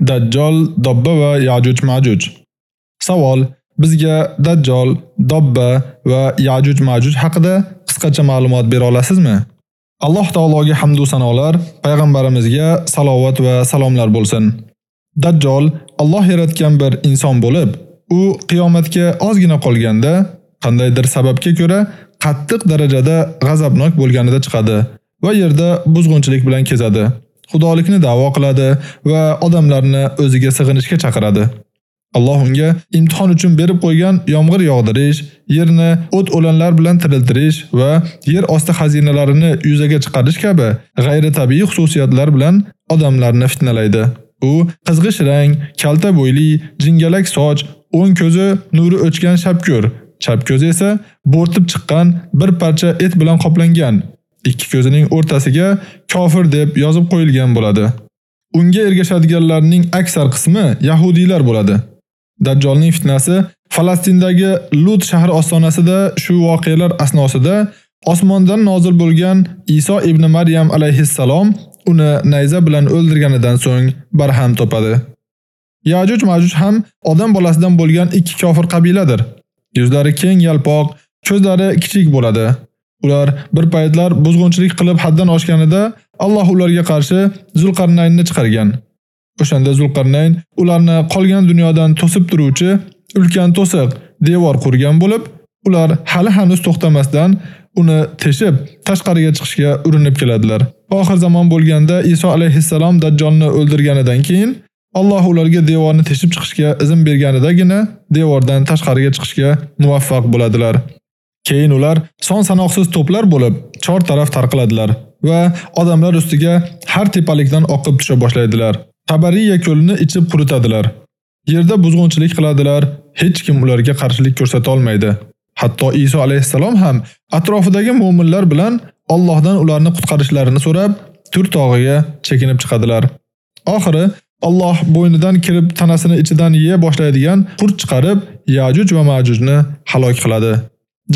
Dajjol, Dobba va Yajuj-Majuj. Savol: Bizga Dajjol, Dobba va Yajuj-Majuj haqida qisqacha ma'lumot bera olasizmi? Alloh taologa hamd va sanolar, payg'ambarimizga salovat va salomlar bo'lsin. Dajjol Alloh yaratgan bir inson bo'lib, u qiyomatga ozgina qolganda qandaydir sababga ko'ra qattiq darajada g'azabnok bo'lganida chiqadi va yerda buzg'unchilik bilan kezadi. Xudolikni da'vo qiladi va odamlarni o'ziga sig'inishga chaqiradi. Alloh unga imtihon uchun berib qo'ygan yomg'ir yog'dirish, yerni o't o'lanlar bilan tiriltirish va yer osti xazinalarini yuzaga chiqarish kabi g'ayritabiiy xususiyatlar bilan odamlarni fitnalaydi. U qizg'ish rang, kalta bo'yli, jingalak soch, o'ng ko'zi nuri o'chgan shapko'r, chap ko'zi esa bo'rtib chiqqan bir parcha et bilan qoplangan ikki ko'zining o'rtasiga kofir deb yozib qo'yilgan bo'ladi. Unga ergashadiganlarning aksar qismi yahudiylar bo'ladi. Dajjolning fitnasi Falastindagi Lut shahri ostonasida shu voqealar asnosida osmondan nozil bo'lgan Iso ibn Maryam alayhissalom uni nayza bilan o'ldirganidan so'ng barham topadi. Yajuj Majuj ham odam bolasidan bo'lgan ikki kofir qabiladir. Yuzlari keng yalpoq, ko'zlari kichik bo'ladi. Ular bir paytlar buzg'unchilik qilib haddan oshganida Alloh ularga qarshi Zulqarnaynni chiqargan. O'shanda Zulqarnayn ularni qolgan dunyodan to'sib turuvchi ulkan to'siq devor qurgan bo'lib, ular hali hanuz to'xtamasdan uni teshib tashqariga chiqishga urinib keladilar. Oxir zamon bo'lganda Iso alayhissalom Dajjolni o'ldirganidan keyin Alloh ularga devorni teshib chiqishga izn berganidagina devordan tashqariga chiqishga muvaffaq bo'ladilar. Keyin ular son sanoqsiz to'plar bo'lib, chor taraf tarqaladilar va odamlar ustiga har tepalikdan oqib tusha boshlaydilar. Tabariya ko'lini ichib quritadilar. Yerda buzg'unchilik qiladilar, hech kim ularga qarshilik ko'rsata olmaydi. Hatto Iso alayhisalom ham atrofidagi mu'minlar bilan Allohdan ularni qutqarishlarini so'rab, Tur tog'iga chekinib chiqadilar. Oxiri Alloh bo'ynidan kirib tanasini ichidan yeya boshlaydigan qurt chiqarib, Yajuj va Majujni halok qiladi.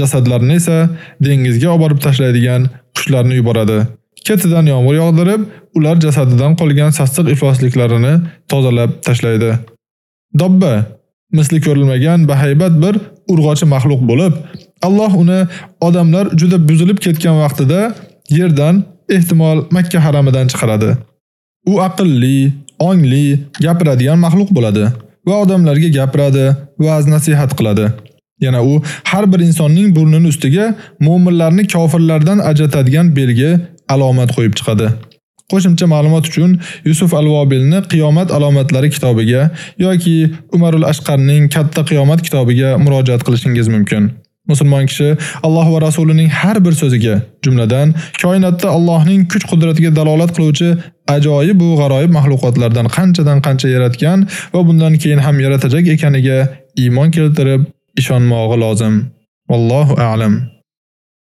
Jasadlarni esa dengizga olib tashlaydigan qushlarni yuboradi. Ketidan yomg'ir yog'dirib, ular jasadidan qolgan sassiq iflosliklarini tozalab tashlaydi. Dobba misli ko'rilmagan bahaybat bir urg'ochi maxluq bo'lib, Alloh uni odamlar juda buzilib ketgan vaqtida yerdan ehtimol Makka haramidan chiqaradi. U aqlli, ongli, gapiradigan maxluq bo'ladi va odamlarga gapiradi, va'z nasihat qiladi. Yana u har bir insonning burnini ustiga mu'minlarni kofirlardan ajratadigan belgi, alomat qo'yib chiqadi. Qo'shimcha ma'lumot uchun Yusuf al-Vobilni Qiyomat alomatlari kitobiga yoki Umar al-Ashqarning Katta qiyomat kitobiga murojaat qilishingiz mumkin. Musulmon kishi Alloh va rasulining har bir so'ziga, jumladan koinotda Allohning kuch-qudratiga dalolat qiluvchi ajoyib bu g'aroyib mahluqotlardan qanchadan qancha yaratgan va bundan keyin ham yaratajak ekaniga iymon keltirib ishonmog'i lozim. Vallohu a'lam.